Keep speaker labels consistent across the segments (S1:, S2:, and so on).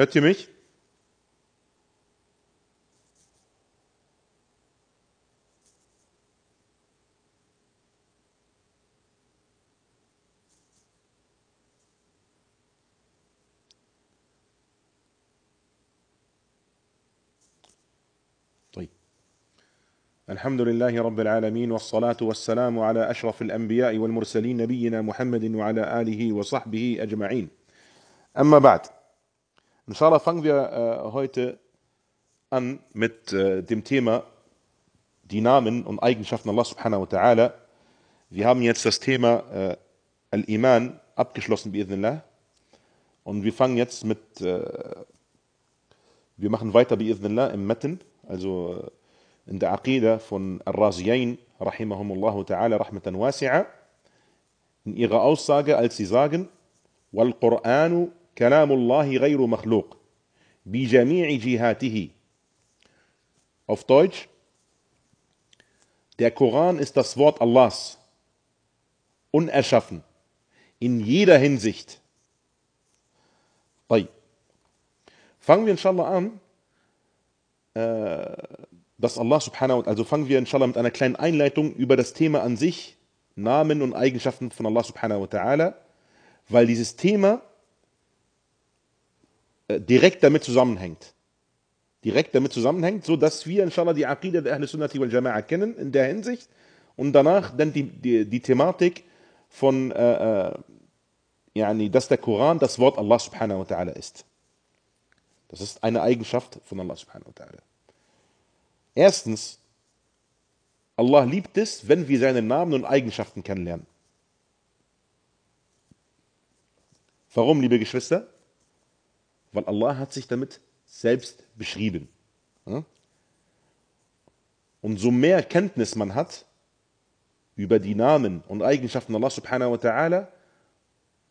S1: Hört ihr mich? طيب الحمد لله رب العالمين والصلاة والسلام على أشرف الأنبياء والمرسلين نبينا محمد وعلى آله وصحبه أجمعين أما بعد Inshallah fangen wir äh, heute an mit äh, dem Thema die Namen und Eigenschaften Allah subhanahu wa ta'ala. Wir haben jetzt das Thema äh, Al-Iman abgeschlossen, bi'idhnillah. Und wir fangen jetzt mit, äh, wir machen weiter, bi'idhnillah, im Metten, also äh, in der Aqidah von Al-Raziyain, rahimahumullahu ta'ala, rahmatan wasi'a, in ihrer Aussage, als sie sagen, Wal-Qur'anu كلام الله غير مخلوق بجميع جهاته Auf Deutsch, der Koran ist das Wort Allahs, unerschaffen, in jeder Hinsicht. طيب. Fangen wir inshallah an, dass Allah subhanahu wa also fangen wir inshallah mit einer kleinen Einleitung über das Thema an sich, Namen und Eigenschaften von Allah subhanahu wa ta'ala, weil dieses Thema direkt damit zusammenhängt. Direkt damit zusammenhängt, so dass wir inshallah die Aqidah der Ahl Sunnati wal Jama'a kennen in der Hinsicht und danach dann die, die, die Thematik von, äh, äh, yani, dass der Koran das Wort Allah subhanahu wa ta'ala ist. Das ist eine Eigenschaft von Allah subhanahu wa ta'ala. Erstens, Allah liebt es, wenn wir seine Namen und Eigenschaften kennenlernen. Warum, liebe Geschwister? Weil Allah hat sich damit selbst beschrieben. Und so mehr Kenntnis man hat über die Namen und Eigenschaften Allah subhanahu wa ta'ala,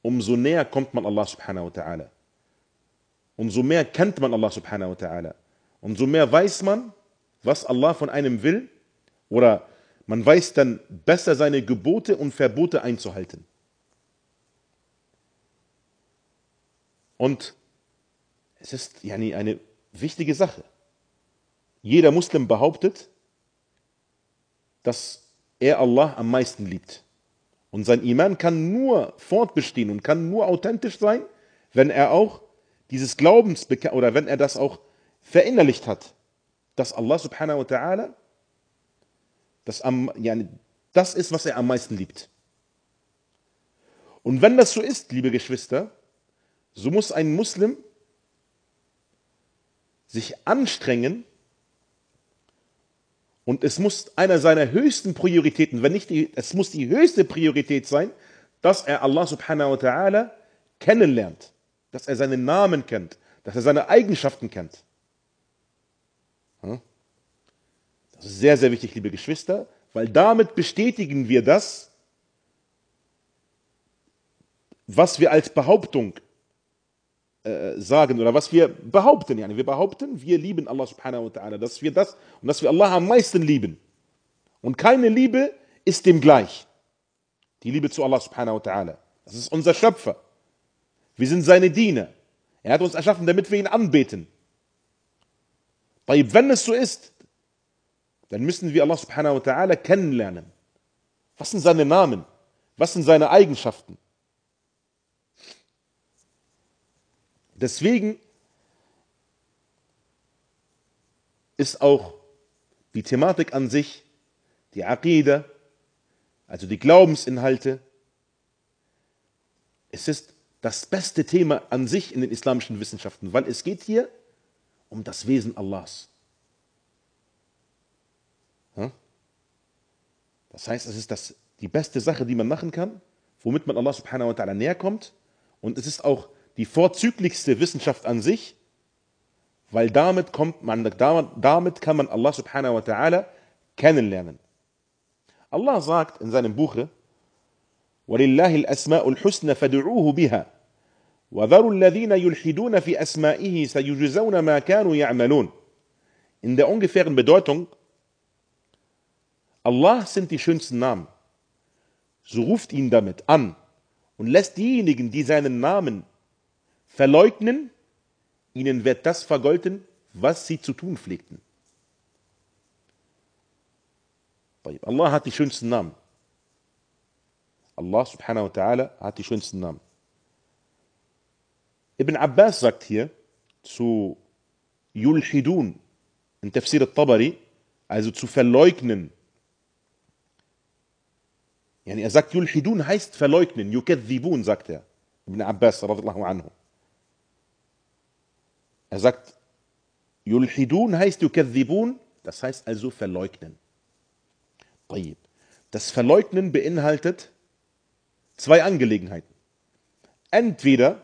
S1: umso näher kommt man Allah subhanahu wa ta'ala. Umso mehr kennt man Allah subhanahu wa ta'ala. Umso mehr weiß man, was Allah von einem will, oder man weiß dann besser seine Gebote und Verbote einzuhalten. Und es ist yani eine wichtige Sache. Jeder Muslim behauptet, dass er Allah am meisten liebt. Und sein Iman kann nur fortbestehen und kann nur authentisch sein, wenn er auch dieses Glaubens oder wenn er das auch verinnerlicht hat, dass Allah subhanahu wa ta'ala das, yani, das ist, was er am meisten liebt. Und wenn das so ist, liebe Geschwister, so muss ein Muslim sich anstrengen und es muss einer seiner höchsten Prioritäten, wenn nicht die, es muss die höchste Priorität sein, dass er Allah subhanahu wa ta'ala kennenlernt, dass er seinen Namen kennt, dass er seine Eigenschaften kennt. Das ist sehr, sehr wichtig, liebe Geschwister, weil damit bestätigen wir das, was wir als Behauptung sagen oder was wir behaupten. Yani wir behaupten, wir lieben Allah subhanahu wa ta'ala, dass wir das und dass wir Allah am meisten lieben. Und keine Liebe ist dem gleich. Die Liebe zu Allah subhanahu wa ta'ala. Das ist unser Schöpfer. Wir sind seine Diener. Er hat uns erschaffen, damit wir ihn anbeten. Wenn es so ist, dann müssen wir Allah subhanahu wa ta'ala kennenlernen. Was sind seine Namen? Was sind seine Eigenschaften? Deswegen ist auch die Thematik an sich, die Aqidah, also die Glaubensinhalte, es ist das beste Thema an sich in den islamischen Wissenschaften, weil es geht hier um das Wesen Allahs. Das heißt, es ist das, die beste Sache, die man machen kann, womit man Allah subhanahu wa ta'ala näher kommt. Und es ist auch die vorzüglichste Wissenschaft an sich, weil damit, kommt man, damit kann man Allah subhanahu wa ta'ala kennenlernen. Allah sagt in seinem Buche, ولله الأسماء الحسنى فادعوه بها وذروا الذين يلحدون في أسمائه سيجزون ما كانوا يعملون In der ungefähren Bedeutung, Allah sind die schönsten Namen. So ruft ihn damit an und lässt diejenigen, die seinen Namen verleugnen, ihnen wird das vergolten, was sie zu tun pflegten. Allah hat die schönsten Namen. Allah subhanahu wa ta'ala hat die schönsten Namen. Ibn Abbas sagt hier zu Yulhidun in Tafsir al-Tabari, also zu verleugnen. Yani er sagt, Yulhidun heißt verleugnen, Yukadhibun, sagt er. Ibn Abbas, radiallahu anhu. Er sagt, Yulhidun heißt Yukadhibun, das heißt also verleugnen. Das Verleugnen beinhaltet zwei Angelegenheiten. Entweder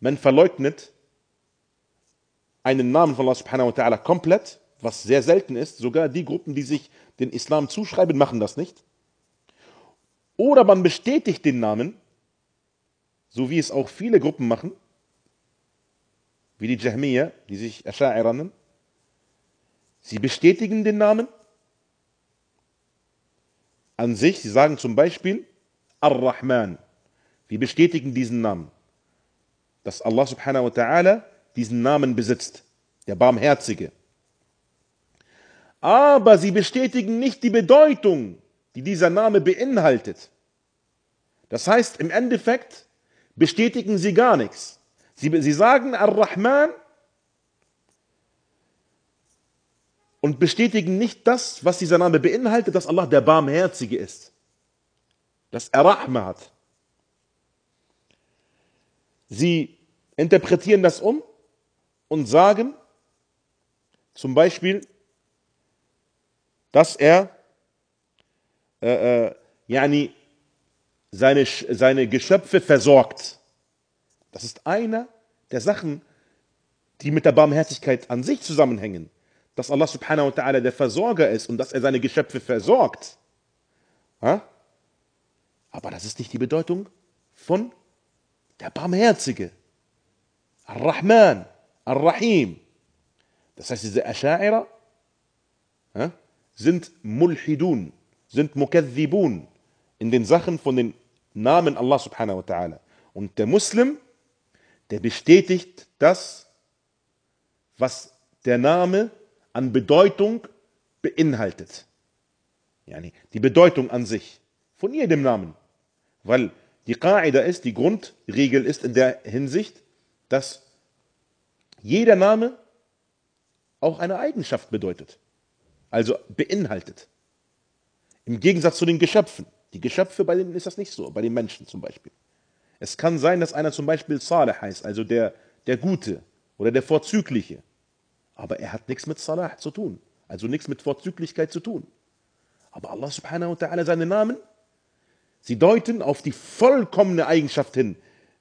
S1: man verleugnet einen Namen von Allah subhanahu wa ta'ala komplett, was sehr selten ist, sogar die Gruppen, die sich den Islam zuschreiben, machen das nicht. Oder man bestätigt den Namen, so wie es auch viele Gruppen machen, wie die Jahmiyyah, die sich Asha'ira nennen. Sie bestätigen den Namen an sich. Sie sagen zum Beispiel, Ar-Rahman. Wir bestätigen diesen Namen. Dass Allah subhanahu wa ta'ala diesen Namen besitzt. Der Barmherzige. Aber sie bestätigen nicht die Bedeutung, die dieser Name beinhaltet. Das heißt, im Endeffekt bestätigen sie gar nichts. Sie, sie sagen Ar-Rahman und bestätigen nicht das, was dieser Name beinhaltet, dass Allah der Barmherzige ist dass er Rahma hat. Sie interpretieren das um und sagen zum Beispiel, dass er äh, äh, yani seine, seine Geschöpfe versorgt. Das ist einer der Sachen, die mit der Barmherzigkeit an sich zusammenhängen. Dass Allah subhanahu wa ta'ala der Versorger ist und dass er seine Geschöpfe versorgt. Aber das ist nicht die Bedeutung von der Barmherzige. Ar-Rahman, Ar-Rahim. Das heißt, diese Asha'ira sind Mulhidun, sind Mukadhibun in den Sachen von den Namen Allah subhanahu wa ta'ala. Und der Muslim, der bestätigt das, was der Name an Bedeutung beinhaltet. Die Bedeutung an sich von jedem Namen. Weil die Qaida ist, die Grundregel ist in der Hinsicht, dass jeder Name auch eine Eigenschaft bedeutet. Also beinhaltet. Im Gegensatz zu den Geschöpfen. Die Geschöpfe, bei denen ist das nicht so, bei den Menschen zum Beispiel. Es kann sein, dass einer zum Beispiel Saleh heißt, also der, der Gute oder der Vorzügliche. Aber er hat nichts mit Salah zu tun, also nichts mit Vorzüglichkeit zu tun. Aber Allah subhanahu wa ta'ala, seine Namen Sie deuten auf die vollkommene Eigenschaft hin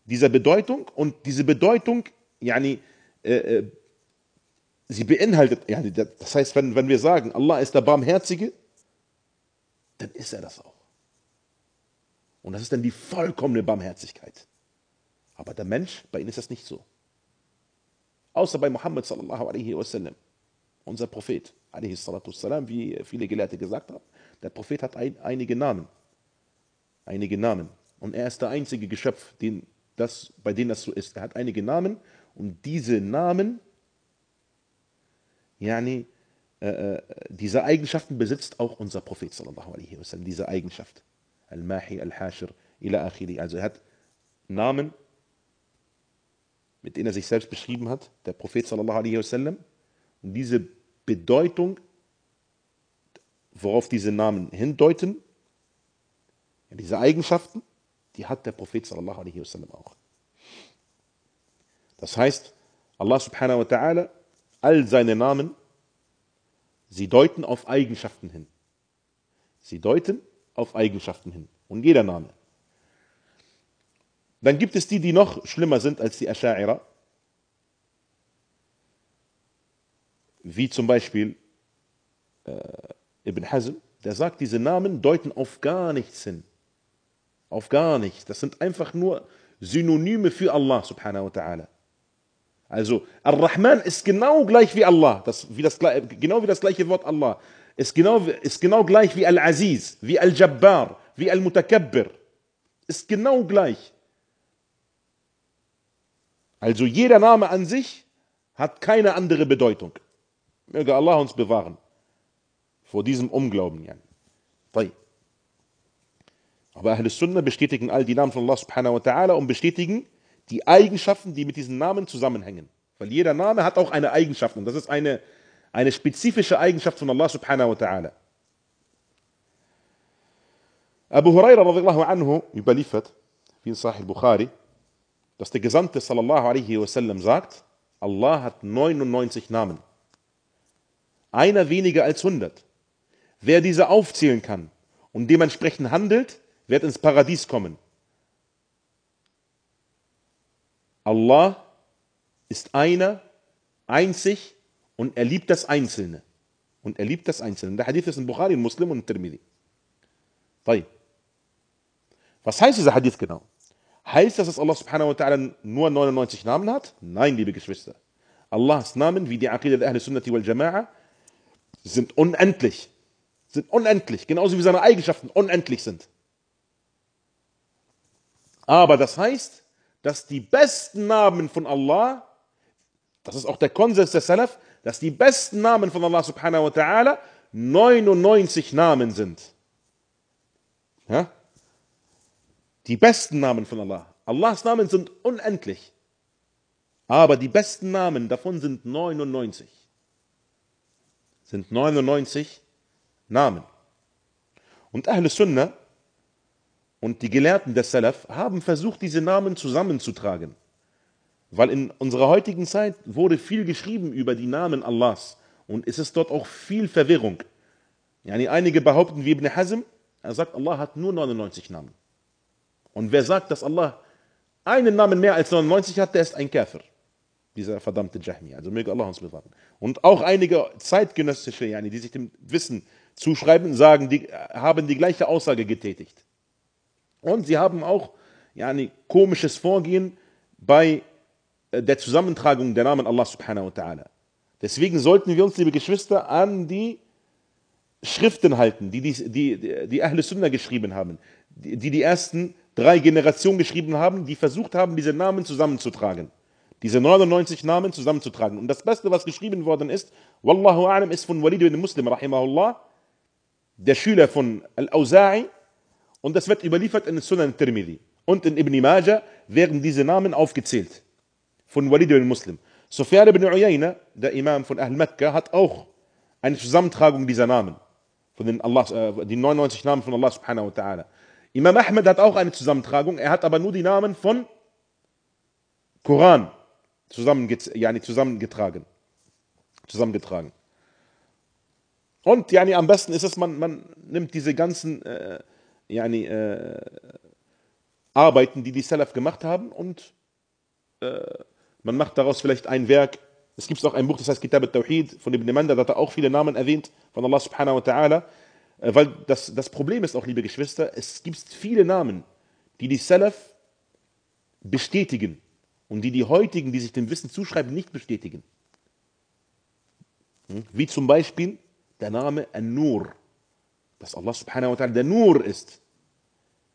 S1: dieser Bedeutung und diese Bedeutung, yani, äh, äh, sie beinhaltet, yani, das heißt, wenn, wenn wir sagen, Allah ist der Barmherzige, dann ist er das auch. Und das ist dann die vollkommene Barmherzigkeit. Aber der Mensch, bei ihm ist das nicht so. Außer bei Muhammad sallallahu alaihi wasallam, unser Prophet, wassalam, wie viele Gelehrte gesagt haben. Der Prophet hat ein, einige Namen einige Namen. Und er ist der einzige Geschöpf, den das, bei dem das so ist. Er hat einige Namen und diese Namen, yani, äh, äh, diese Eigenschaften besitzt auch unser Prophet sallallahu alaihi wasallam, diese Eigenschaft. Al-Mahi, Al-Hashir, ila akhiri. Also er hat Namen, mit denen er sich selbst beschrieben hat, der Prophet sallallahu alaihi wasallam. Und diese Bedeutung, worauf diese Namen hindeuten, diese Eigenschaften, die hat der Prophet sallallahu alaihi wasallam auch. Das heißt, Allah subhanahu wa ta'ala, all seine Namen, sie deuten auf Eigenschaften hin. Sie deuten auf Eigenschaften hin. Und jeder Name. Dann gibt es die, die noch schlimmer sind als die Asha'ira. Wie zum Beispiel äh, Ibn Hazm, der sagt, diese Namen deuten auf gar nichts hin. Auf gar nichts. Das sind einfach nur Synonyme für Allah subhanahu wa ta'ala. Also, Ar-Rahman ist genau gleich wie Allah, das, wie das, genau wie das gleiche Wort Allah. Ist genau, ist genau gleich wie Al-Aziz, wie Al-Jabbar, wie Al-Mutakabbir. Ist genau gleich. Also jeder Name an sich hat keine andere Bedeutung. Möge Allah uns bewahren vor diesem Unglauben. Aber Ahl Sunnah bestätigen all die Namen von Allah subhanahu wa ta'ala und bestätigen die Eigenschaften, die mit diesen Namen zusammenhängen. Weil jeder Name hat auch eine Eigenschaft und das ist eine, eine spezifische Eigenschaft von Allah subhanahu wa ta'ala. Abu Huraira radiallahu anhu überliefert, wie in Sahih Bukhari, dass der Gesandte sallallahu alaihi wasallam sagt, Allah hat 99 Namen. Einer weniger als 100. Wer diese aufzählen kann und dementsprechend handelt, wird ins Paradies kommen. Allah ist einer, einzig und er liebt das Einzelne. Und er liebt das Einzelne. Der Hadith ist in Bukhari, Muslim und in Tirmidhi. Was heißt dieser Hadith genau? Heißt das, dass Allah subhanahu wa ta'ala nur 99 Namen hat? Nein, liebe Geschwister. Allahs Namen, wie die Aqidah der Ahl Sunnati wal Jama'a, sind unendlich. Sind unendlich. Genauso wie seine Eigenschaften unendlich sind. Aber das heißt, dass die besten Namen von Allah, das ist auch der Konsens der Salaf, dass die besten Namen von Allah subhanahu wa ta'ala 99 Namen sind. Ja? Die besten Namen von Allah. Allahs Namen sind unendlich. Aber die besten Namen davon sind 99. Sind 99 Namen. Und Ahl Sunnah und die Gelehrten des Salaf haben versucht, diese Namen zusammenzutragen. Weil in unserer heutigen Zeit wurde viel geschrieben über die Namen Allahs. Und es ist dort auch viel Verwirrung. Yani einige behaupten wie Ibn Hazm, er sagt, Allah hat nur 99 Namen. Und wer sagt, dass Allah einen Namen mehr als 99 hat, der ist ein Käfer. Dieser verdammte Jahmi. Also möge Allah uns bewahren. Und auch einige zeitgenössische, yani, die sich dem Wissen zuschreiben, sagen, die, haben die gleiche Aussage getätigt. Und sie haben auch yani, komisches Vorgehen bei der Zusammentragung der Namen Allah subhanahu wa ta'ala. Deswegen sollten wir uns, liebe Geschwister, an die Schriften halten, die die, die, die Ahle Sunnah geschrieben haben, die die ersten drei Generationen geschrieben haben, die versucht haben, diese Namen zusammenzutragen. Diese 99 Namen zusammenzutragen. Und das Beste, was geschrieben worden ist, Wallahu a'lam, ist von Walid bin Muslim, rahimahullah, der Schüler von Al-Awza'i, und das wird überliefert in Sunan Tirmidhi. Und in Ibn Majah werden diese Namen aufgezählt. Von Walid bin Muslim. Sufyan ibn Uyayna, der Imam von Ahl Mekka, hat auch eine Zusammentragung dieser Namen. Von den, Allah, äh, die 99 Namen von Allah subhanahu wa ta'ala. Imam Ahmed hat auch eine Zusammentragung, er hat aber nur die Namen von Koran zusammengetragen. zusammengetragen. Und yani, am besten ist es, man, man nimmt diese ganzen äh, yani, äh, Arbeiten, die die Salaf gemacht haben und äh, man macht daraus vielleicht ein Werk. Es gibt auch ein Buch, das heißt Kitab al-Tawhid von Ibn Manda, da hat er auch viele Namen erwähnt von Allah subhanahu wa ta'ala. Äh, weil das, das Problem ist auch, liebe Geschwister, es gibt viele Namen, die die Salaf bestätigen und die die heutigen, die sich dem Wissen zuschreiben, nicht bestätigen. Hm? Wie zum Beispiel der Name An-Nur, dass Allah subhanahu wa ta'ala der Nur ist.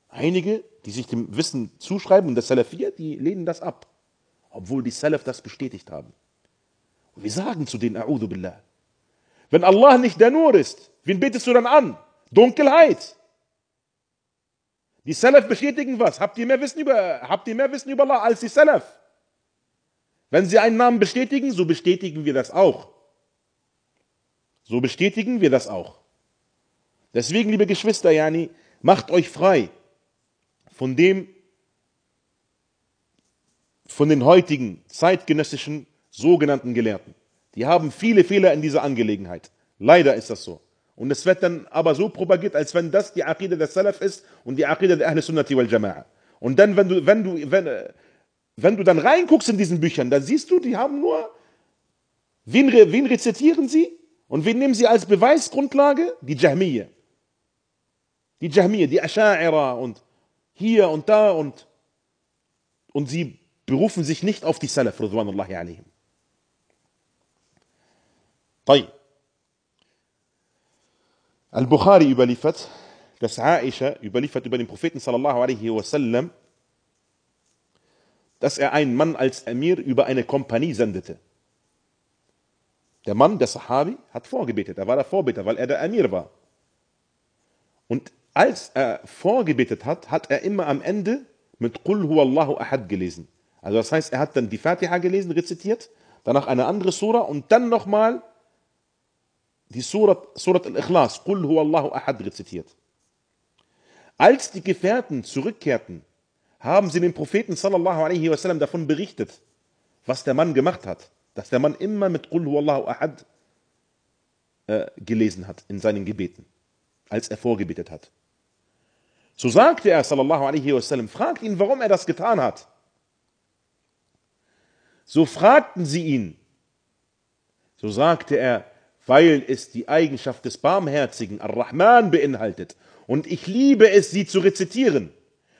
S1: Einige, die sich dem Wissen zuschreiben, und der Salafiyya, die lehnen das ab, obwohl die Salaf das bestätigt haben. Und wir sagen zu denen, A'udhu Billah, wenn Allah nicht der Nur ist, wen betest du dann an? Dunkelheit. Die Salaf bestätigen was? Habt ihr mehr Wissen über, habt ihr mehr Wissen über Allah als die Salaf? Wenn sie einen Namen bestätigen, so bestätigen wir das auch. So bestätigen wir das auch. Deswegen, liebe Geschwister, Yani, macht euch frei von dem, von den heutigen zeitgenössischen sogenannten Gelehrten. Die haben viele Fehler in dieser Angelegenheit. Leider ist das so. Und es wird dann aber so propagiert, als wenn das die Aqida des Salaf ist und die Aqida der Ahl Sunnati wal Jama'a. Und dann, wenn du, wenn du, wenn, wenn du dann reinguckst in diesen Büchern, dann siehst du, die haben nur, wen, wen rezitieren sie? Und wen nehmen sie als Beweisgrundlage? Die Jahmiyyah. Die Jahmiyyah, die Asha'ira und hier und da und, und sie berufen sich nicht auf die Salaf, Ridwanullahi alaihim. طيب Al-Bukhari überliefert, dass Aisha überliefert über den Propheten sallallahu alaihi wasallam, dass er einen Mann als Emir über eine Kompanie sendete. Der Mann, der Sahabi, hat vorgebetet. Er war der Vorbeter, weil er der Emir war. Und als er vorgebetet hat, hat er immer am Ende mit Qul huwallahu ahad gelesen. Also das heißt, er hat dann die Fatiha gelesen, rezitiert, danach eine andere Sura und dann nochmal die Surat, Surat al-Ikhlas, Qul huwallahu ahad rezitiert. Als die Gefährten zurückkehrten, haben sie dem Propheten sallallahu alaihi wasallam davon berichtet, was der Mann gemacht hat. Dass der Mann immer mit Qul huwallahu ahad äh, gelesen hat in seinen Gebeten, als er vorgebetet hat. So sagte er sallallahu alaihi wasallam, fragt ihn, warum er das getan hat. So fragten sie ihn. So sagte er, weil es die Eigenschaft des Barmherzigen, Ar-Rahman, beinhaltet. Und ich liebe es, sie zu rezitieren.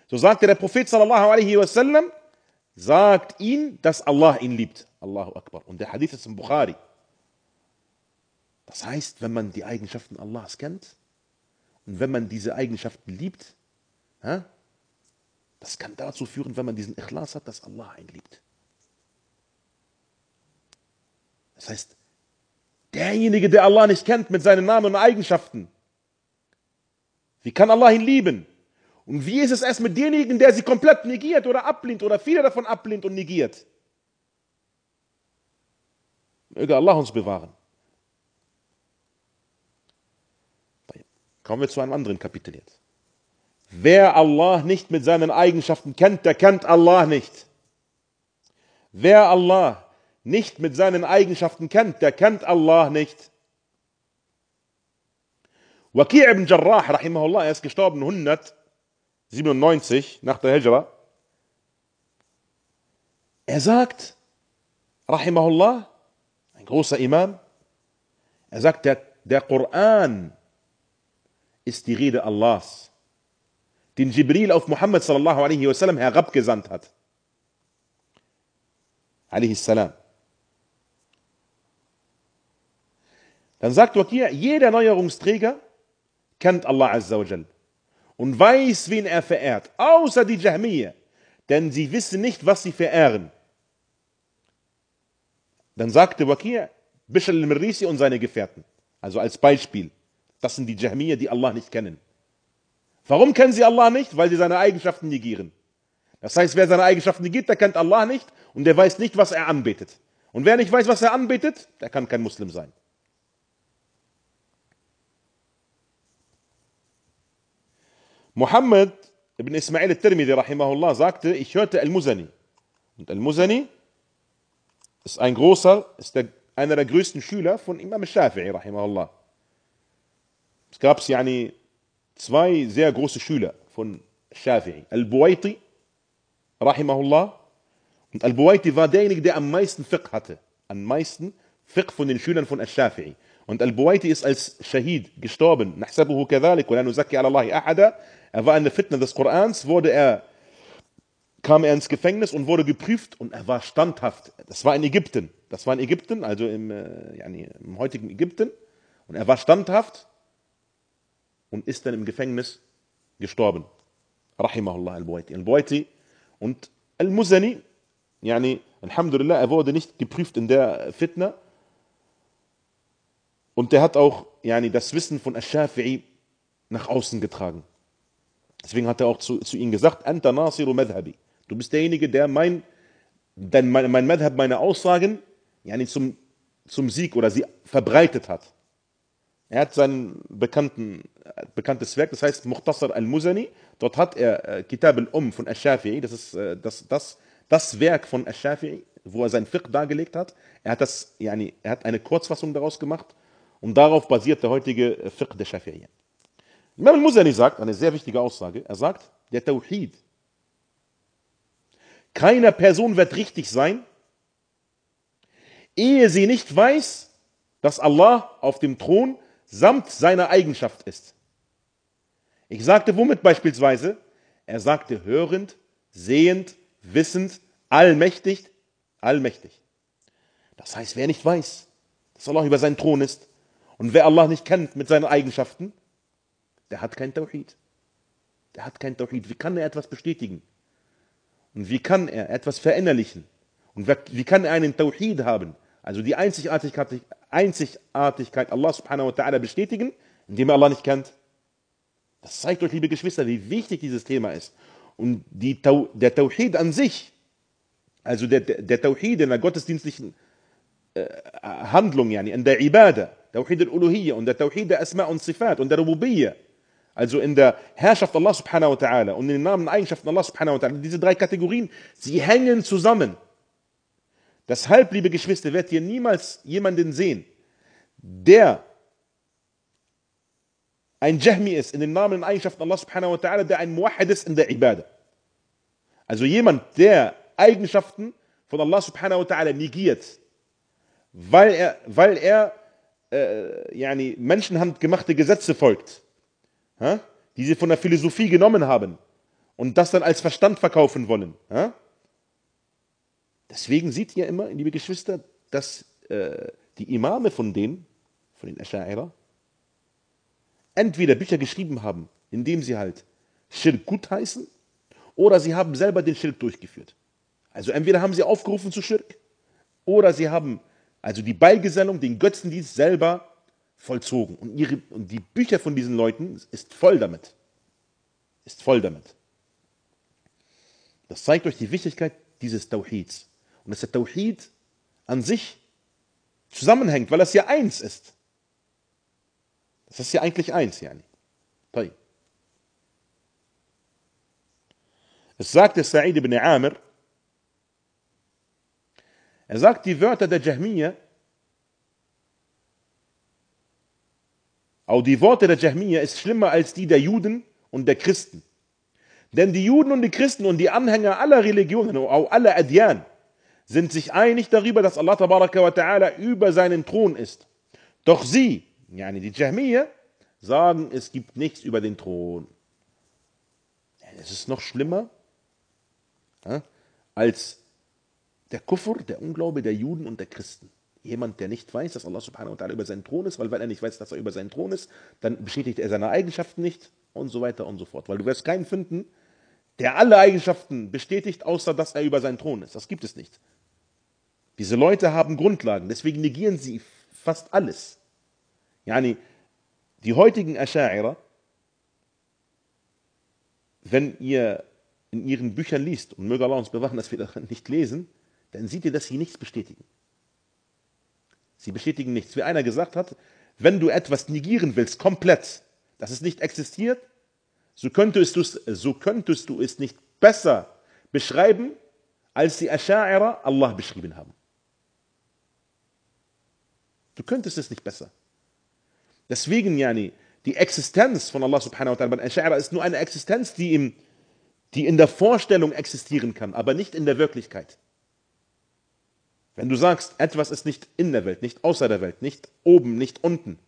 S1: So sagte der Prophet sallallahu alaihi wasallam, sagt ihn, dass Allah ihn liebt. Allahu Akbar. Und der Hadith ist im Bukhari. Das heißt, wenn man die Eigenschaften Allahs kennt und wenn man diese Eigenschaften liebt, das kann dazu führen, wenn man diesen Ikhlas hat, dass Allah ihn liebt. Das heißt, Derjenige, der Allah nicht kennt mit seinen Namen und Eigenschaften. Wie kann Allah ihn lieben? Und wie ist es erst mit demjenigen, der sie komplett negiert oder ablehnt oder viele davon ablehnt und negiert? Möge Allah uns bewahren. Kommen wir zu einem anderen Kapitel jetzt. Wer Allah nicht mit seinen Eigenschaften kennt, der kennt Allah nicht. Wer Allah nicht mit seinen Eigenschaften kennt, der kennt Allah nicht. Waqi' ibn Jarrah, rahimahullah, er ist gestorben 197 nach der Hijra. Er sagt, rahimahullah, ein großer Imam, er sagt, der, der Koran ist die Rede Allahs, den Jibril auf Muhammad sallallahu alaihi wasallam herabgesandt hat. Alaihi salam. Dann sagt Wakir, jeder Neuerungsträger kennt Allah Azza wa und weiß, wen er verehrt, außer die Jahmiyyah, denn sie wissen nicht, was sie verehren. Dann sagte Wakir, Bishr al-Mirrisi und seine Gefährten, also als Beispiel, das sind die Jahmiyyah, die Allah nicht kennen. Warum kennen sie Allah nicht? Weil sie seine Eigenschaften negieren. Das heißt, wer seine Eigenschaften negiert, der kennt Allah nicht und der weiß nicht, was er anbetet. Und wer nicht weiß, was er anbetet, der kann kein Muslim sein. Muhammad ibn Ismail al-Tirmidhi rahimahullah sagte, ich hörte Al-Muzani. Und Al-Muzani ist ein großer, ist der, einer der größten Schüler von Imam al-Shafi'i rahimahullah. Es gab yani, zwei sehr große Schüler von Shafi'i. Al-Buwaiti rahimahullah. Und Al-Buwaiti war derjenige, der am meisten Fiqh hatte. Am meisten Fiqh von den Schülern von Al-Shafi'i. Und Al-Buwaiti ist als Shahid gestorben. Nahsabuhu kathalik, wa nuzaki ala Allahi ahada. Er war in der Fitne des Korans, wurde er, kam er ins Gefängnis und wurde geprüft und er war standhaft. Das war in Ägypten. Das war in Ägypten, also im, äh, yani im heutigen Ägypten. Und er war standhaft und ist dann im Gefängnis gestorben. Rahimahullah al-Buwaiti. Al-Buwaiti und Al-Muzani, yani, Alhamdulillah, er wurde nicht geprüft in der Fitna und der hat auch yani, das Wissen von Ash-Shafi'i nach außen getragen. Deswegen hat er auch zu, zu ihnen gesagt, Anta Nasiru Madhabi. Du bist derjenige, der mein, denn mein, mein Madhab, meine Aussagen yani zum, zum Sieg oder sie verbreitet hat. Er hat sein bekanntes Werk, das heißt Mukhtasar al-Muzani. Dort hat er äh, Kitab al-Um von Ash-Shafi'i, das ist äh, das, das, das Werk von Ash-Shafi'i, wo er sein Fiqh dargelegt hat. Er hat, das, yani, er hat eine Kurzfassung daraus gemacht und darauf basiert der heutige Fiqh der Shafi'i. Imam al-Muzani sagt, eine sehr wichtige Aussage, er sagt, der Tawhid. Keiner Person wird richtig sein, ehe sie nicht weiß, dass Allah auf dem Thron samt seiner Eigenschaft ist. Ich sagte womit beispielsweise? Er sagte hörend, sehend, wissend, allmächtig, allmächtig. Das heißt, wer nicht weiß, dass Allah über seinen Thron ist und wer Allah nicht kennt mit seinen Eigenschaften, der hat kein Tawhid. Der hat kein Tawhid. Wie kann er etwas bestätigen? Und wie kann er etwas verinnerlichen? Und wie kann er einen Tawhid haben? Also die Einzigartigkeit, Einzigartigkeit Allah subhanahu wa ta'ala bestätigen, indem er Allah nicht kennt. Das zeigt euch, liebe Geschwister, wie wichtig dieses Thema ist. Und die, der Tawhid an sich, also der, der Tawhid in der gottesdienstlichen äh, Handlung, yani, in der Ibadah, Tawhid al-Uluhiyya und der Tawhid der Asma und Sifat und der Rububiyyah, also in der Herrschaft Allah subhanahu wa ta'ala und in den Namen und Eigenschaften Allah subhanahu wa ta'ala, diese drei Kategorien, sie hängen zusammen. Deshalb, liebe Geschwister, werdet ihr niemals jemanden sehen, der ein Jahmi ist in den Namen und Eigenschaften Allah subhanahu wa ta'ala, der ein Muwahid ist in der Ibadah. Also jemand, der Eigenschaften von Allah subhanahu wa ta'ala negiert, weil er, weil er äh, yani, menschenhandgemachte Gesetze folgt, ha? die sie von der Philosophie genommen haben und das dann als Verstand verkaufen wollen. Ha? Deswegen seht ihr immer, liebe Geschwister, dass äh, die Imame von denen, von den Asha'ira, entweder Bücher geschrieben haben, in dem sie halt Schirk gut heißen, oder sie haben selber den Schirk durchgeführt. Also entweder haben sie aufgerufen zu Schirk, oder sie haben also die Beigesellung, den Götzendienst selber vollzogen. Und, ihre, und die Bücher von diesen Leuten ist voll damit. Ist voll damit. Das zeigt euch die Wichtigkeit dieses Tawhids. Und dass der Tawhid an sich zusammenhängt, weil das ja eins ist. Das ist ja eigentlich eins, Yani. Toll. Es sagte Sa'id ibn Amr, er sagt die Wörter der Jahmiyyah, auch die Worte der Jahmiyyah ist schlimmer als die der Juden und der Christen. Denn die Juden und die Christen und die Anhänger aller Religionen, auch aller Adyan, sind sich einig darüber, dass Allah ta'ala über seinen Thron ist. Doch sie, yani die Jahmiyyah, sagen, es gibt nichts über den Thron. Es ist noch schlimmer als der Kufr, der Unglaube der Juden und der Christen. Jemand, der nicht weiß, dass Allah subhanahu wa ta'ala über seinen Thron ist, weil wenn er nicht weiß, dass er über seinen Thron ist, dann bestätigt er seine Eigenschaften nicht und so weiter und so fort. Weil du wirst keinen finden, der alle Eigenschaften bestätigt, außer dass er über seinen Thron ist. Das gibt es nicht. Diese Leute haben Grundlagen, deswegen negieren sie fast alles. Yani, die heutigen Asha'ira, wenn ihr in ihren Büchern liest, und möge Allah uns bewachen, dass wir das nicht lesen, dann seht ihr, dass sie nichts bestätigen. Sie bestätigen nichts. Wie einer gesagt hat, wenn du etwas negieren willst, komplett, dass es nicht existiert, so könntest, so könntest du es nicht besser beschreiben, als die Asha'ira Allah beschrieben haben. Du könntest es nicht besser. Deswegen, yani, die Existenz von Allah subhanahu wa ta'ala bei Ash'ara ist nur eine Existenz, die, im, die in der Vorstellung existieren kann, aber nicht in der Wirklichkeit. Wenn du sagst, etwas ist nicht in der Welt, nicht außer der Welt, nicht oben, nicht unten,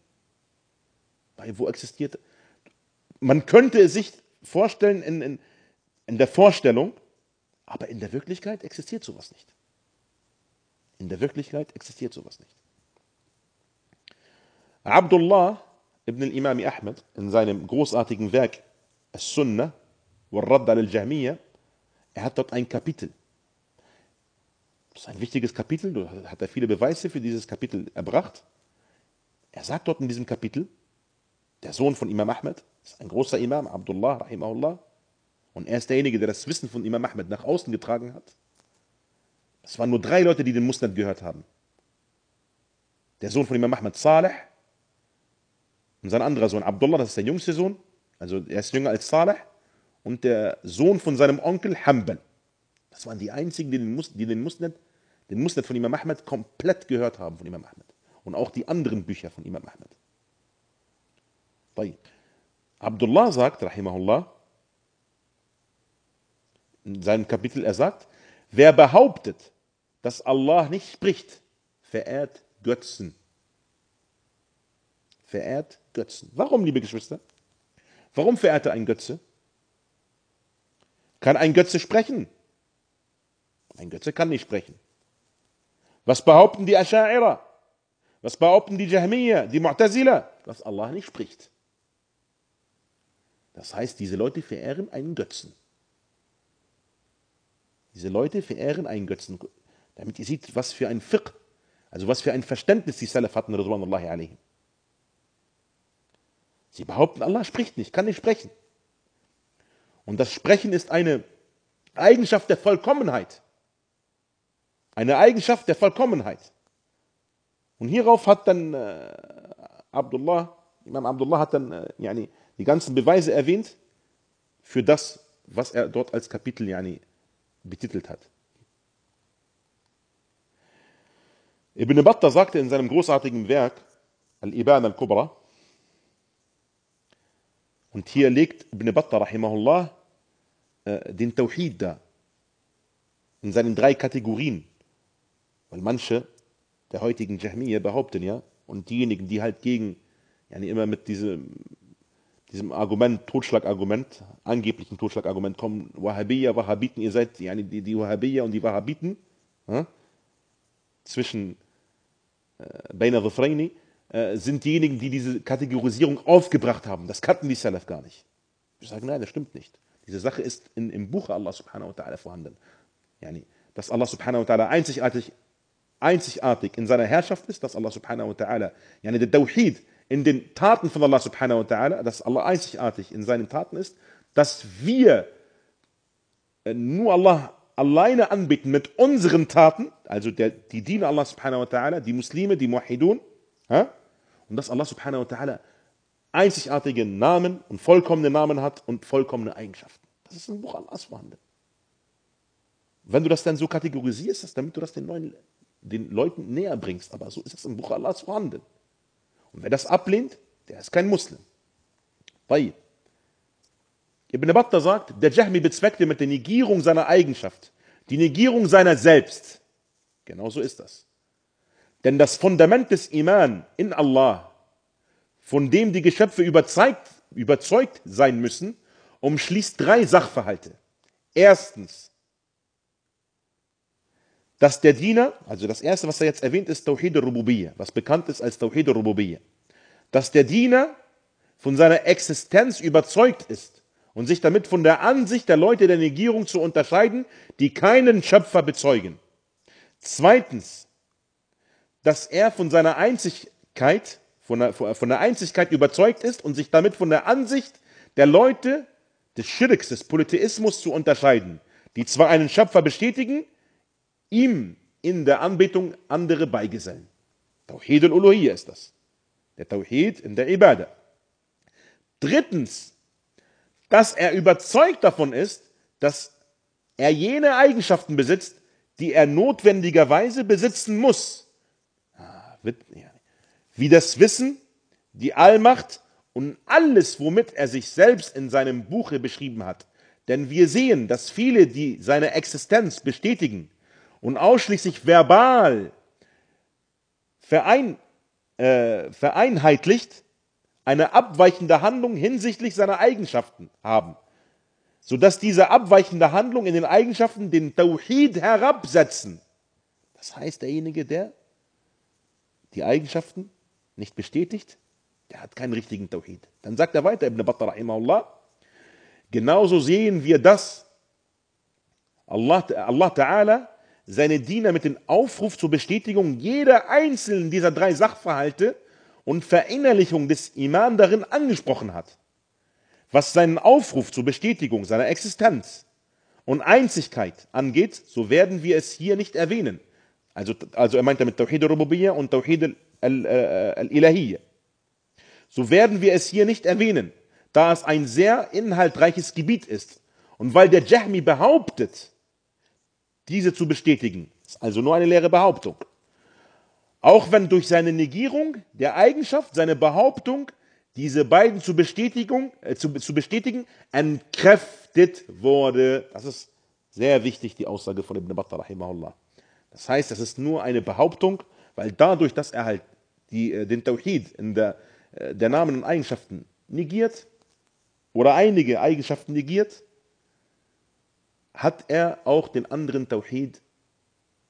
S1: weil wo existiert? Man könnte es sich vorstellen in, in, in der Vorstellung, aber in der Wirklichkeit existiert sowas nicht. In der Wirklichkeit existiert sowas nicht. Abdullah ibn al-Imam Ahmed in seinem großartigen Werk As-Sunnah wal-Radd al-Jahmiyyah, er hat dort ein Kapitel. Das ist ein wichtiges Kapitel, da hat er viele Beweise für dieses Kapitel erbracht. Er sagt dort in diesem Kapitel, der Sohn von Imam Ahmed, ist ein großer Imam, Abdullah, rahimahullah, und er ist derjenige, der das Wissen von Imam Ahmed nach außen getragen hat. Es waren nur drei Leute, die den Musnad gehört haben. Der Sohn von Imam Ahmed, Saleh, und sein anderer Sohn Abdullah, das ist der jüngste Sohn, also er ist jünger als Saleh, und der Sohn von seinem Onkel Hanbal. Das waren die einzigen, die den, Mus Musnad, den Musnad von Imam Ahmed komplett gehört haben von Imam Ahmed. Und auch die anderen Bücher von Imam Ahmed. Abdullah sagt, rahimahullah, in seinem Kapitel, er sagt, wer behauptet, dass Allah nicht spricht, verehrt Götzen. Verehrt Götzen. Warum, liebe Geschwister? Warum verehrt er ein Götze? Kann ein Götze sprechen? Ein Götze kann nicht sprechen. Was behaupten die Asha'ira? Was behaupten die Jahmiyyah, die Mu'tazila? Dass Allah nicht spricht. Das heißt, diese Leute verehren einen Götzen. Diese Leute verehren einen Götzen, damit ihr seht, was für ein Fiqh, also was für ein Verständnis die Salaf hatten, Ridwanullahi alaihim. Sie behaupten, Allah spricht nicht, kann nicht sprechen. Und das Sprechen ist eine Eigenschaft der Vollkommenheit. Eine Eigenschaft der Vollkommenheit. Und hierauf hat dann äh, Abdullah, Imam Abdullah hat dann äh, yani, die ganzen Beweise erwähnt für das, was er dort als Kapitel yani, betitelt hat. Ibn Battah sagte in seinem großartigen Werk Al-Iban al-Kubra, und hier legt Ibn Battah rahimahullah äh, den Tawhid da in seinen drei Kategorien. Weil manche der heutigen Jahmiyyah behaupten ja, und diejenigen, die halt gegen, ja immer mit diesem, diesem Argument, Totschlagargument, angeblichen Totschlagargument kommen, Wahhabiyya, Wahhabiten, ihr seid ja, die, die Wahhabiyya und die Wahhabiten, ja, zwischen äh, Baina Dhufraini, äh, sind diejenigen, die diese Kategorisierung aufgebracht haben. Das kannten die Salaf gar nicht. Ich sage, nein, das stimmt nicht. Diese Sache ist in, im Buche Allah subhanahu wa ta'ala vorhanden. Yani, dass Allah subhanahu wa ta'ala einzigartig, einzigartig in seiner Herrschaft ist, dass Allah subhanahu wa ta'ala, yani der Tawhid in den Taten von Allah subhanahu wa ta'ala, dass Allah einzigartig in seinen Taten ist, dass wir äh, nur Allah alleine anbeten mit unseren Taten, also der, die Diener Allah subhanahu wa ta'ala, die Muslime, die Muahidun? Und dass Allah subhanahu wa ta'ala einzigartige Namen und vollkommene Namen hat und vollkommene Eigenschaften. Das ist im Buch Allahs vorhanden. Wenn du das dann so kategorisierst, damit du das den, neuen, den Leuten näher bringst, aber so ist es im Buch Allahs vorhanden. Und wer das ablehnt, der ist kein Muslim. Weil Ibn Battah sagt, der Jahmi bezweckte mit der Negierung seiner Eigenschaft, die Negierung seiner selbst. Genauso ist das. Denn das Fundament des Iman in Allah, von dem die Geschöpfe überzeugt, überzeugt sein müssen, umschließt drei Sachverhalte. Erstens, dass der Diener, also das erste, was er jetzt erwähnt, ist Tawhid al-Rububiyyah, was bekannt ist als Tawhid al-Rububiyyah. Dass der Diener von seiner Existenz überzeugt ist und sich damit von der Ansicht der Leute der Negierung zu unterscheiden, die keinen Schöpfer bezeugen. Zweitens, dass er von seiner Einzigkeit, von der, von der Einzigkeit überzeugt ist und sich damit von der Ansicht der Leute des Schirks, des Polytheismus zu unterscheiden, die zwar einen Schöpfer bestätigen, ihm in der Anbetung andere beigesellen. Tawhid al-Uluhiyya ist das. Der Tawhid in der Ibadah. Drittens, dass er überzeugt davon ist, dass er jene Eigenschaften besitzt, die er notwendigerweise besitzen muss, wie das Wissen, die Allmacht und alles, womit er sich selbst in seinem Buche beschrieben hat. Denn wir sehen, dass viele, die seine Existenz bestätigen und ausschließlich verbal verein, äh, vereinheitlicht, eine abweichende Handlung hinsichtlich seiner Eigenschaften haben, sodass diese abweichende Handlung in den Eigenschaften den Tawhid herabsetzen. Das heißt, derjenige, der die Eigenschaften nicht bestätigt, der hat keinen richtigen Tawhid. Dann sagt er weiter, Ibn Battah rahimahullah, genauso sehen wir das, Allah, Allah Ta'ala seine Diener mit dem Aufruf zur Bestätigung jeder einzelnen dieser drei Sachverhalte und Verinnerlichung des Iman darin angesprochen hat. Was seinen Aufruf zur Bestätigung seiner Existenz und Einzigkeit angeht, so werden wir es hier nicht erwähnen. Also, also er meint damit Tawhid al-Rububiyyah und Tawhid al-Ilahiyya. So werden wir es hier nicht erwähnen, da es ein sehr inhaltreiches Gebiet ist. Und weil der Jahmi behauptet, diese zu bestätigen. Das ist also nur eine leere Behauptung. Auch wenn durch seine Negierung der Eigenschaft, seine Behauptung, diese beiden zu, Bestätigung, äh, zu, zu bestätigen, entkräftet wurde. Das ist sehr wichtig, die Aussage von Ibn Battah, rahimahullah. Das heißt, das ist nur eine Behauptung, weil dadurch, dass er halt die, äh, den Tawhid in der, äh, der Namen und Eigenschaften negiert oder einige Eigenschaften negiert, hat er auch den anderen Tawhid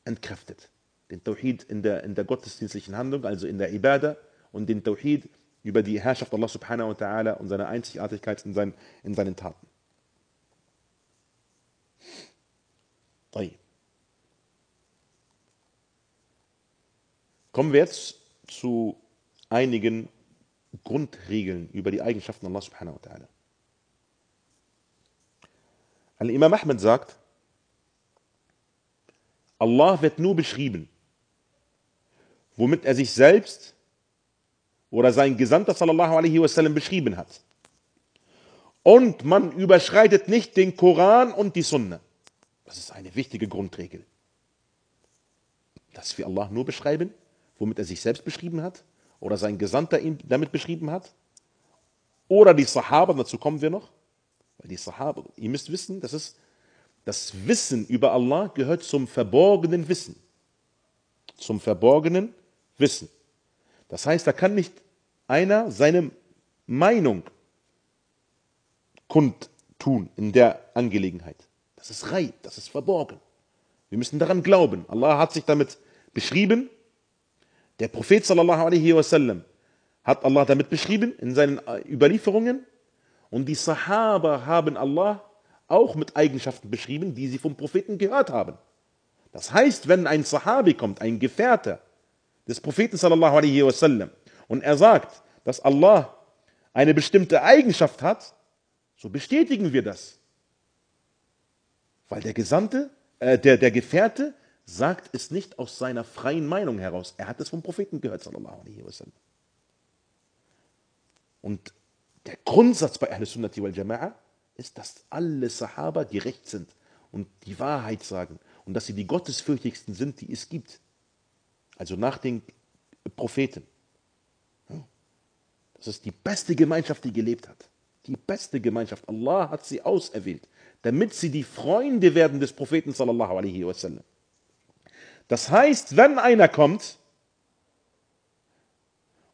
S1: entkräftet. Den Tawhid in der, in der gottesdienstlichen Handlung, also in der Ibadah und den Tawhid über die Herrschaft Allah subhanahu wa ta'ala und seine Einzigartigkeit in seinen, in seinen Taten. Kommen wir jetzt zu einigen Grundregeln über die Eigenschaften Allah subhanahu wa ta'ala. Al-Imam Ahmed sagt, Allah wird nur beschrieben, womit er sich selbst oder sein Gesandter sallallahu alaihi wasallam beschrieben hat. Und man überschreitet nicht den Koran und die Sunna. Das ist eine wichtige Grundregel. Dass wir Allah nur beschreiben, womit er sich selbst beschrieben hat, oder sein Gesandter ihn damit beschrieben hat, oder die Sahaba, dazu kommen wir noch, weil die Sahaba, ihr müsst wissen, das ist das Wissen über Allah gehört zum verborgenen Wissen. Zum verborgenen Wissen. Das heißt, da kann nicht einer seine Meinung kundtun in der Angelegenheit. Das ist Reib, das ist verborgen. Wir müssen daran glauben. Allah hat sich damit beschrieben. Der Prophet sallallahu alaihi wasallam hat Allah damit beschrieben in seinen Überlieferungen. Und die Sahaba haben Allah auch mit Eigenschaften beschrieben, die sie vom Propheten gehört haben. Das heißt, wenn ein Sahabi kommt, ein Gefährter des Propheten sallallahu alaihi wasallam, und er sagt, dass Allah eine bestimmte Eigenschaft hat, so bestätigen wir das. Weil der Gesandte, äh, der, der Gefährte sagt es nicht aus seiner freien Meinung heraus. Er hat es vom Propheten gehört, sallallahu alaihi wasallam. Und der Grundsatz bei Ahlus Sunnati wal Jama'a ist, dass alle Sahaba gerecht sind und die Wahrheit sagen und dass sie die gottesfürchtigsten sind, die es gibt. Also nach den Propheten. Das ist die beste Gemeinschaft, die gelebt hat. Die beste Gemeinschaft. Allah hat sie auserwählt, damit sie die Freunde werden des Propheten sallallahu alaihi wasallam. Das heißt, wenn einer kommt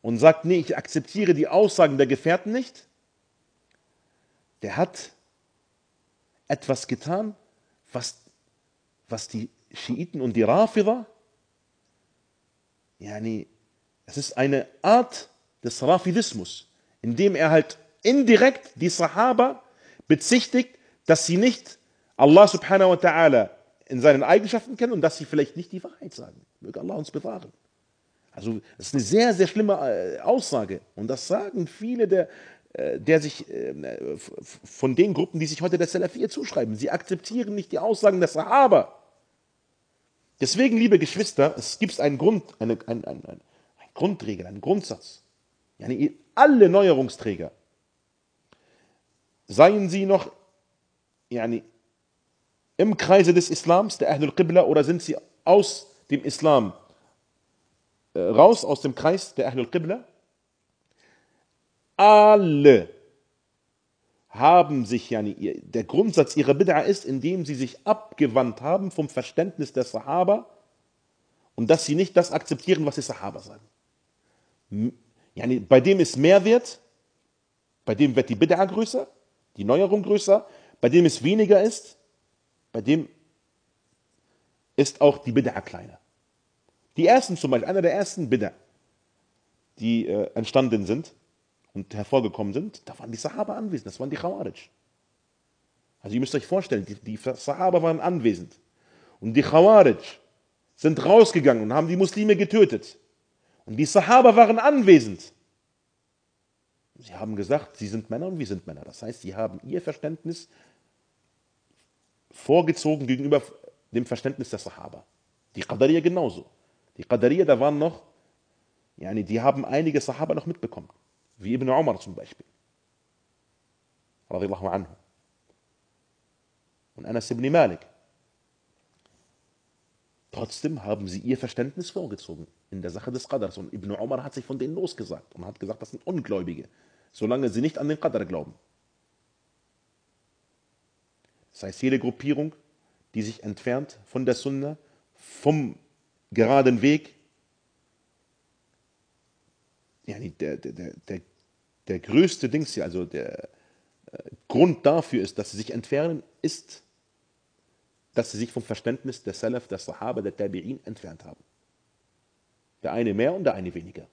S1: und sagt, nee, ich akzeptiere die Aussagen der Gefährten nicht, der hat etwas getan, was, was die Schiiten und die Rafida, yani, es ist eine Art des Rafidismus, indem er halt indirekt die Sahaba bezichtigt, dass sie nicht Allah subhanahu wa ta'ala in seinen Eigenschaften kennen und dass sie vielleicht nicht die Wahrheit sagen. Möge Allah uns bewahren. Also das ist eine sehr, sehr schlimme äh, Aussage. Und das sagen viele der, äh, der sich, äh, von den Gruppen, die sich heute der Salafiyya zuschreiben. Sie akzeptieren nicht die Aussagen der Sahaba. Deswegen, liebe Geschwister, es gibt einen Grund, eine, eine, eine, eine Grundregel, einen Grundsatz. Alle Neuerungsträger, seien sie noch yani, im Kreise des Islams, der Ahlul Qibla, oder sind sie aus dem Islam raus, aus dem Kreis der Ahlul Qibla? Alle haben sich, yani, der Grundsatz ihrer Bid'a ist, indem sie sich abgewandt haben vom Verständnis der Sahaba und dass sie nicht das akzeptieren, was die Sahaba sagen. Yani, bei dem ist Mehrwert, bei dem wird die Bid'a größer, die Neuerung größer, bei dem es weniger ist, bei dem ist auch die Bid'a kleiner. Die ersten zum Beispiel, einer der ersten Bid'a, die äh, entstanden sind und hervorgekommen sind, da waren die Sahaba anwesend, das waren die Khawarij. Also ihr müsst euch vorstellen, die, die Sahaba waren anwesend und die Khawarij sind rausgegangen und haben die Muslime getötet. Und die Sahaba waren anwesend. Sie haben gesagt, sie sind Männer und wir sind Männer. Das heißt, sie haben ihr Verständnis vorgezogen gegenüber dem Verständnis der Sahaba. Die Qadariya genauso. Die Qadariya, da waren noch, yani, die haben einige Sahaba noch mitbekommen. Wie Ibn Umar zum Beispiel. Radiallahu anhu. Und Anas ibn Malik. Trotzdem haben sie ihr Verständnis vorgezogen in der Sache des Qadars. Und Ibn Umar hat sich von denen losgesagt und hat gesagt, das sind Ungläubige, solange sie nicht an den Qadar glauben. Das heißt, jede Gruppierung, die sich entfernt von der Sunna, vom geraden Weg, ja, der, der, der, der größte Dings hier, also der äh, Grund dafür ist, dass sie sich entfernen, ist dass sie sich vom Verständnis der Salaf, der Sahaba, der Tabi'in entfernt haben. Der eine mehr und der eine weniger.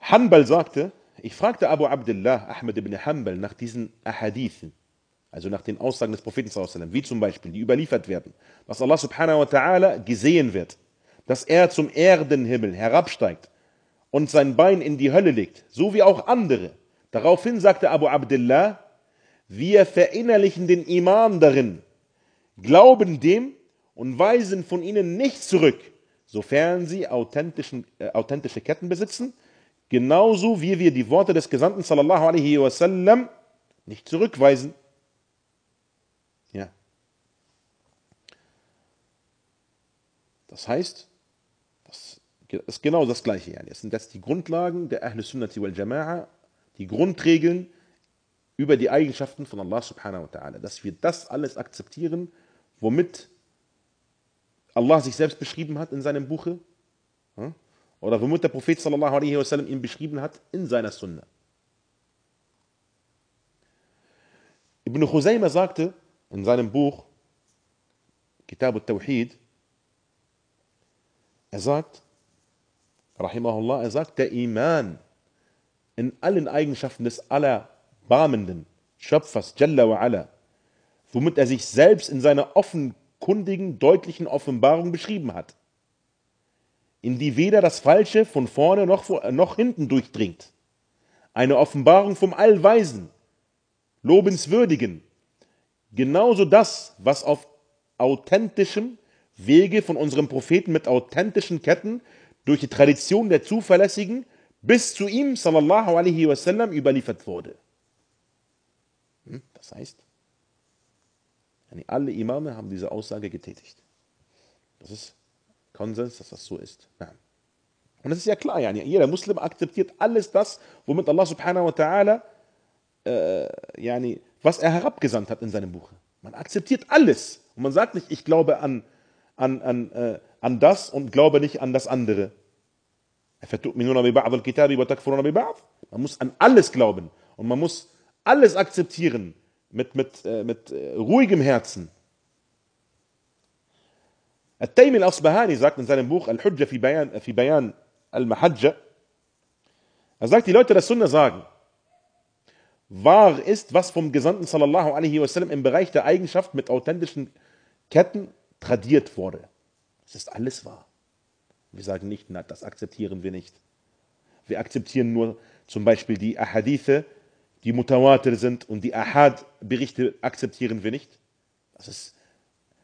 S1: Hanbal sagte, ich fragte Abu Abdullah Ahmed ibn Hanbal nach diesen Ahadithen, also nach den Aussagen des Propheten, wie zum Beispiel, die überliefert werden, dass Allah subhanahu wa ta'ala gesehen wird, dass er zum Erdenhimmel herabsteigt und sein Bein in die Hölle legt, so wie auch andere. Daraufhin sagte Abu Abdullah, wir verinnerlichen den Iman darin, glauben dem und weisen von ihnen nichts zurück, sofern sie äh, authentische Ketten besitzen, genauso wie wir die Worte des Gesandten sallallahu alaihi wasallam nicht zurückweisen. Das heißt, das ist genau das Gleiche. Das sind das die Grundlagen der Ahl Sunnati wal Jama'a, die Grundregeln, über die Eigenschaften von Allah subhanahu wa ta'ala, dass wir das alles akzeptieren, womit Allah sich selbst beschrieben hat in seinem Buche oder womit der Prophet sallallahu alaihi wasallam ihn beschrieben hat in seiner Sunna. Ibn Khuzayma sagte in seinem Buch Kitab al-Tawhid, er sagt, rahimahullah, er sagt, der Iman in allen Eigenschaften des Allah Barmenden, Schöpfers, Jalla wa ala, womit er sich selbst in seiner offenkundigen, deutlichen Offenbarung beschrieben hat, in die weder das Falsche von vorne noch, noch hinten durchdringt. Eine Offenbarung vom Allweisen, Lobenswürdigen. Genauso das, was auf authentischem Wege von unserem Propheten mit authentischen Ketten durch die Tradition der Zuverlässigen bis zu ihm, sallallahu alaihi wasallam, überliefert wurde. Hm? Das heißt, alle Imame haben diese Aussage getätigt. Das ist Konsens, dass das so ist. Und das ist ja klar, jeder Muslim akzeptiert alles das, womit Allah subhanahu wa ta'ala, äh, was er herabgesandt hat in seinem Buch. Man akzeptiert alles. Und man sagt nicht, ich glaube an, an, an, äh, an das und glaube nicht an das andere. Man muss an alles glauben. Und man muss alles akzeptieren mit, mit, äh, mit äh, ruhigem Herzen. Al-Taymi al-Asbahani sagt in seinem Buch Al-Hujja fi Bayan, fi Bayan al-Mahajja, er sagt, die Leute der Sunna sagen, wahr ist, was vom Gesandten sallallahu alaihi wasallam im Bereich der Eigenschaft mit authentischen Ketten tradiert wurde. Es ist alles wahr. Wir sagen nicht, na, das akzeptieren wir nicht. Wir akzeptieren nur zum Beispiel die Ahadithe, die Mutawatir sind und die Ahad-Berichte akzeptieren wir nicht. Das, ist,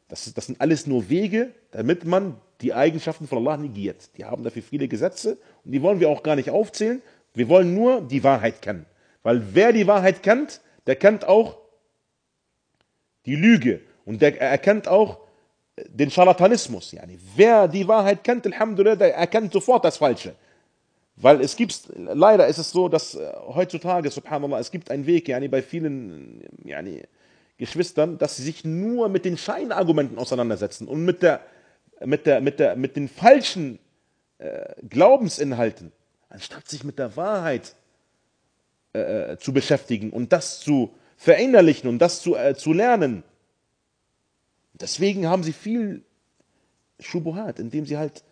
S1: das, ist, das sind alles nur Wege, damit man die Eigenschaften von Allah negiert. Die haben dafür viele Gesetze und die wollen wir auch gar nicht aufzählen. Wir wollen nur die Wahrheit kennen. Weil wer die Wahrheit kennt, der kennt auch die Lüge und der erkennt auch den Scharlatanismus. Yani, wer die Wahrheit kennt, Alhamdulillah, der erkennt sofort das Falsche. Weil es gibt, leider ist es so, dass äh, heutzutage, subhanallah, es gibt einen Weg, yani, bei vielen yani, Geschwistern, dass sie sich nur mit den Scheinargumenten auseinandersetzen und mit, der, mit, der, mit, der, mit den falschen äh, Glaubensinhalten, anstatt sich mit der Wahrheit äh, äh zu beschäftigen und das zu verinnerlichen und das zu, äh, zu lernen. Deswegen haben sie viel Schubuhat, indem sie halt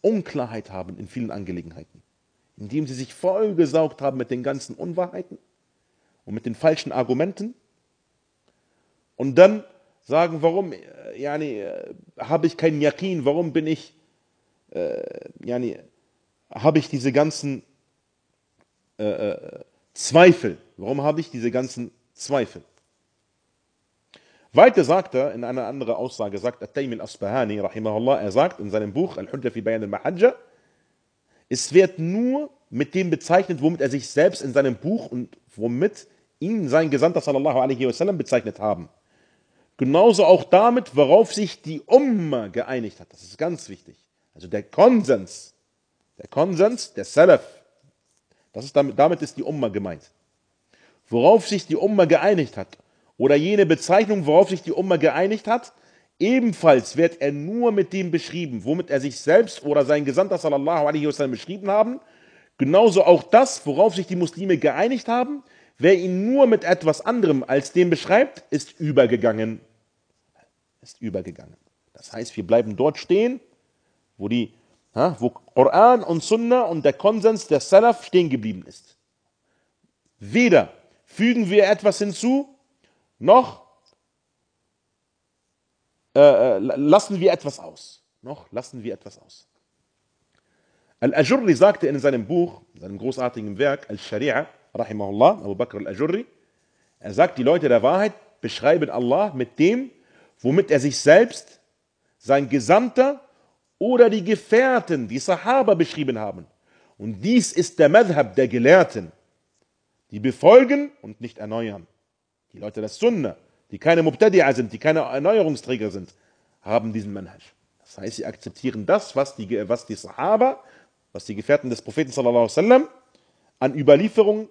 S1: Unklarheit haben in vielen Angelegenheiten. Indem sie sich vollgesaugt haben mit den ganzen Unwahrheiten und mit den falschen Argumenten. Und dann sagen, warum äh, yani, äh, habe ich keinen Yakin, warum bin ich, äh, yani, habe ich diese ganzen äh, äh, Zweifel, warum habe ich diese ganzen Zweifel? Weiter sagt er in einer anderen Aussage, sagt At-Taymi al-Asbahani, rahimahullah, er sagt in seinem Buch Al-Hujja fi Bayan al-Mahajja, es wird nur mit dem bezeichnet, womit er sich selbst in seinem Buch und womit ihn sein Gesandter sallallahu alaihi wasallam bezeichnet haben. genauso auch damit, worauf sich die Umma geeinigt hat. Das ist ganz wichtig. Also der Konsens, der Konsens der Salaf, das ist damit, damit ist die Umma gemeint. Worauf sich die Umma geeinigt hat, oder jene Bezeichnung, worauf sich die Umma geeinigt hat, ebenfalls wird er nur mit dem beschrieben, womit er sich selbst oder sein Gesandter sallallahu alaihi wasallam beschrieben haben. Genauso auch das, worauf sich die Muslime geeinigt haben, wer ihn nur mit etwas anderem als dem beschreibt, ist übergegangen. Ist übergegangen. Das heißt, wir bleiben dort stehen, wo die, wo Koran und Sunna und der Konsens der Salaf stehen geblieben ist. Weder fügen wir etwas hinzu, noch äh, äh, lassen wir etwas aus. Noch lassen wir etwas aus. Al-Ajurri sagte in seinem Buch, in seinem großartigen Werk, Al-Sharia, Rahimahullah, Abu Bakr al-Ajurri, er sagt, die Leute der Wahrheit beschreiben Allah mit dem, womit er sich selbst, sein Gesandter oder die Gefährten, die Sahaba beschrieben haben. Und dies ist der Madhab der Gelehrten, die befolgen und nicht erneuern. Die Leute der Sunna, die keine Mubtadi'a sind, die keine Erneuerungsträger sind, haben diesen Manhaj. Das heißt, sie akzeptieren das, was die, was die Sahaba, was die Gefährten des Propheten sallallahu wasallam an Überlieferung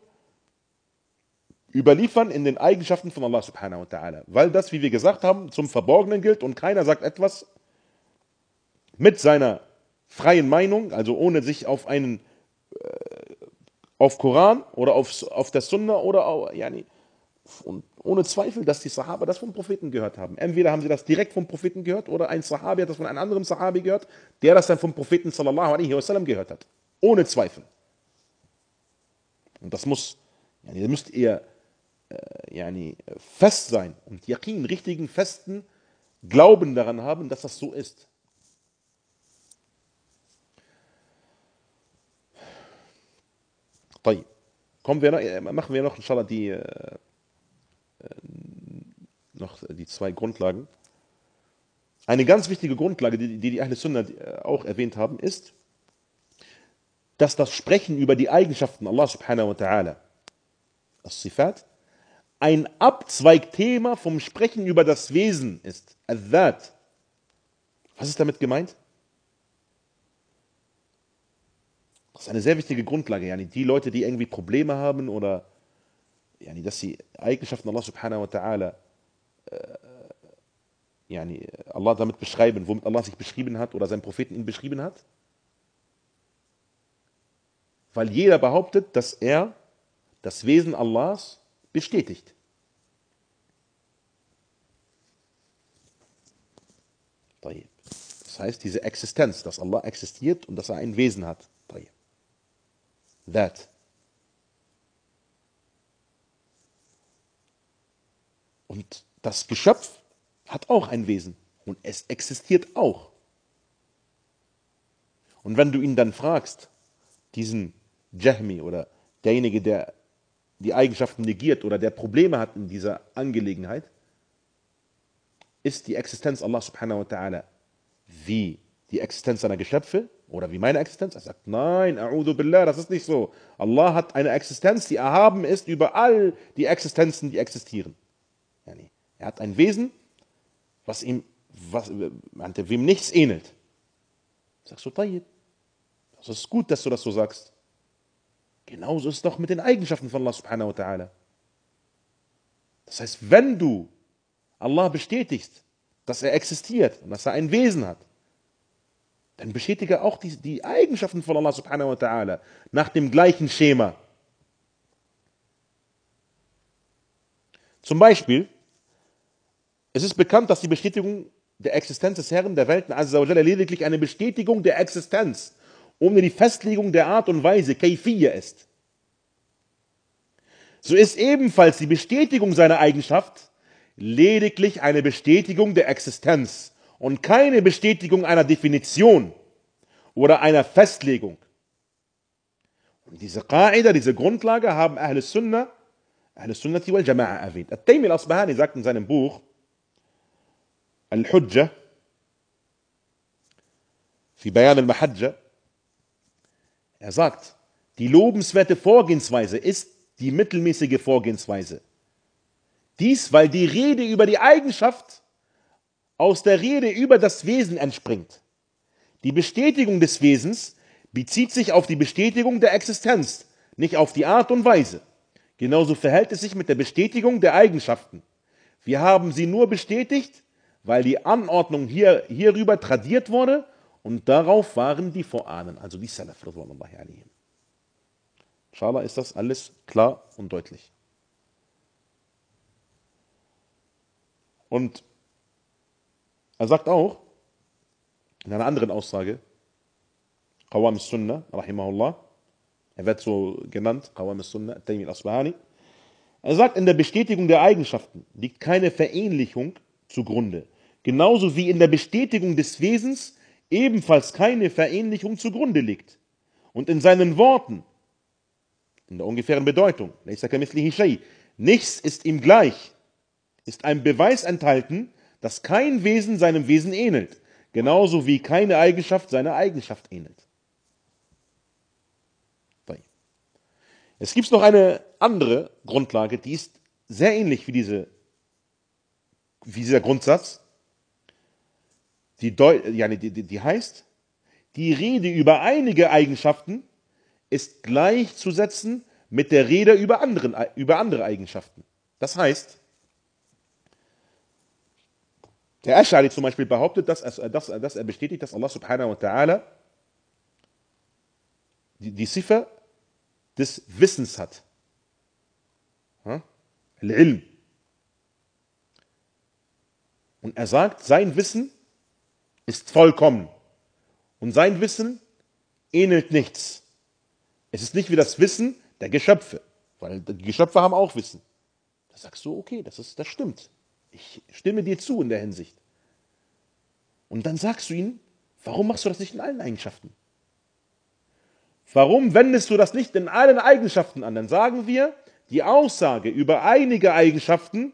S1: überliefern in den Eigenschaften von Allah subhanahu wa ta'ala. Weil das, wie wir gesagt haben, zum Verborgenen gilt und keiner sagt etwas mit seiner freien Meinung, also ohne sich auf einen äh, auf Koran oder auf, auf der Sunna oder auf, yani, und ohne Zweifel, dass die Sahaba das vom Propheten gehört haben. Entweder haben sie das direkt vom Propheten gehört oder ein Sahabi hat das von einem anderen Sahabi gehört, der das dann vom Propheten sallallahu alaihi wasallam gehört hat. Ohne Zweifel. Und das muss, ja, ihr müsst ihr äh, yani, fest sein und Yaqin, richtigen, festen Glauben daran haben, dass das so ist. طيب. Kommen wir noch, äh, machen wir noch inshallah die äh, noch die zwei Grundlagen. Eine ganz wichtige Grundlage, die die, die Ahle Sunnah auch erwähnt haben, ist, dass das Sprechen über die Eigenschaften Allah subhanahu wa ta'ala, das Sifat, ein Abzweigthema vom Sprechen über das Wesen ist. Al-That. Was ist damit gemeint? Das ist eine sehr wichtige Grundlage. Yani die Leute, die irgendwie Probleme haben oder yani, dass sie Eigenschaften Allah subhanahu wa ta'ala yani Allah damit beschreiben, womit Allah sich beschrieben hat oder sein Propheten ihn beschrieben hat? Weil jeder behauptet, dass er das Wesen Allahs bestätigt. Das heißt, diese Existenz, dass Allah existiert und dass er ein Wesen hat. That. Und das Geschöpf hat auch ein Wesen und es existiert auch. Und wenn du ihn dann fragst, diesen Jahmi oder derjenige, der die Eigenschaften negiert oder der Probleme hat in dieser Angelegenheit, ist die Existenz Allah subhanahu wa ta'ala wie die Existenz seiner Geschöpfe oder wie meine Existenz? Er sagt, nein, a'udhu billah, das ist nicht so. Allah hat eine Existenz, die erhaben ist über all die Existenzen, die existieren. Er hat ein Wesen, was ihm, was, wem nichts ähnelt. Sagst du, Tayyib, das ist gut, dass du das so sagst. Genauso ist es doch mit den Eigenschaften von Allah subhanahu wa ta'ala. Das heißt, wenn du Allah bestätigst, dass er existiert und dass er ein Wesen hat, dann bestätige auch die, die Eigenschaften von Allah subhanahu wa ta'ala nach dem gleichen Schema. Zum Beispiel, es ist bekannt, dass die Bestätigung der Existenz des Herrn der Welten Azzawajal lediglich eine Bestätigung der Existenz ohne die Festlegung der Art und Weise, Kaifiyya ist. So ist ebenfalls die Bestätigung seiner Eigenschaft lediglich eine Bestätigung der Existenz und keine Bestätigung einer Definition oder einer Festlegung. Und diese Qaida, diese Grundlage haben Ahl Sunnah, Ahl Sunnati wal Jama'a erwähnt. At-Taymi al-Asbahani sagt in seinem Buch, الحجة في بيان المحجة er sagt, die lobenswerte Vorgehensweise ist die mittelmäßige Vorgehensweise, Dies, weil die Rede über die Eigenschaft aus der Rede über das Wesen entspringt. Die Bestätigung des Wesens bezieht sich auf die Bestätigung der Existenz, nicht auf die Art und Weise. Genauso verhält es sich mit der Bestätigung der Eigenschaften. Wir haben sie nur bestätigt, weil die Anordnung hier, hierüber tradiert wurde und darauf waren die Vorahnen, also die Salaf. Inshallah ist das alles klar und deutlich. Und er sagt auch, in einer anderen Aussage, Qawam Sunnah, rahimahullah, er wird so genannt, Qawam Sunnah, Taymi al-Asbahani, er sagt, in der Bestätigung der Eigenschaften liegt keine Verähnlichung zugrunde, genauso wie in der Bestätigung des Wesens ebenfalls keine Verähnlichung zugrunde liegt. Und in seinen Worten, in der ungefähren Bedeutung, nichts ist ihm gleich, ist ein Beweis enthalten, dass kein Wesen seinem Wesen ähnelt, genauso wie keine Eigenschaft seiner Eigenschaft ähnelt. Es gibt noch eine andere Grundlage, die ist sehr ähnlich wie, diese, wie dieser Grundsatz. Die, die, die, die heißt, die Rede über einige Eigenschaften ist gleichzusetzen mit der Rede über, anderen, über andere Eigenschaften. Das heißt, der Ash'ari zum Beispiel behauptet, dass er, dass, dass er bestätigt, dass Allah subhanahu wa ta'ala die, die Ziffer des Wissens hat. Al-Ilm. Und er sagt, sein Wissen ist vollkommen. Und sein Wissen ähnelt nichts. Es ist nicht wie das Wissen der Geschöpfe, weil die Geschöpfe haben auch Wissen. Da sagst du, okay, das, ist, das stimmt. Ich stimme dir zu in der Hinsicht. Und dann sagst du ihnen, warum machst du das nicht in allen Eigenschaften? Warum wendest du das nicht in allen Eigenschaften an? Dann sagen wir, die Aussage über einige Eigenschaften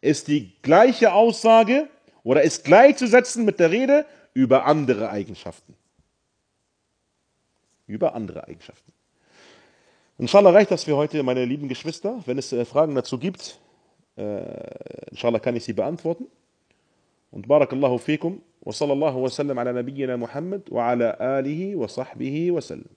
S1: ist die gleiche Aussage oder ist gleichzusetzen mit der Rede über andere Eigenschaften. Über andere Eigenschaften. Inshallah reicht das für heute, meine lieben Geschwister. Wenn es äh, Fragen dazu gibt, äh, inshallah kann ich sie beantworten. Und barakallahu fikum wa sallallahu wa sallam ala nabiyyina Muhammad wa ala alihi wa sahbihi wa sallam.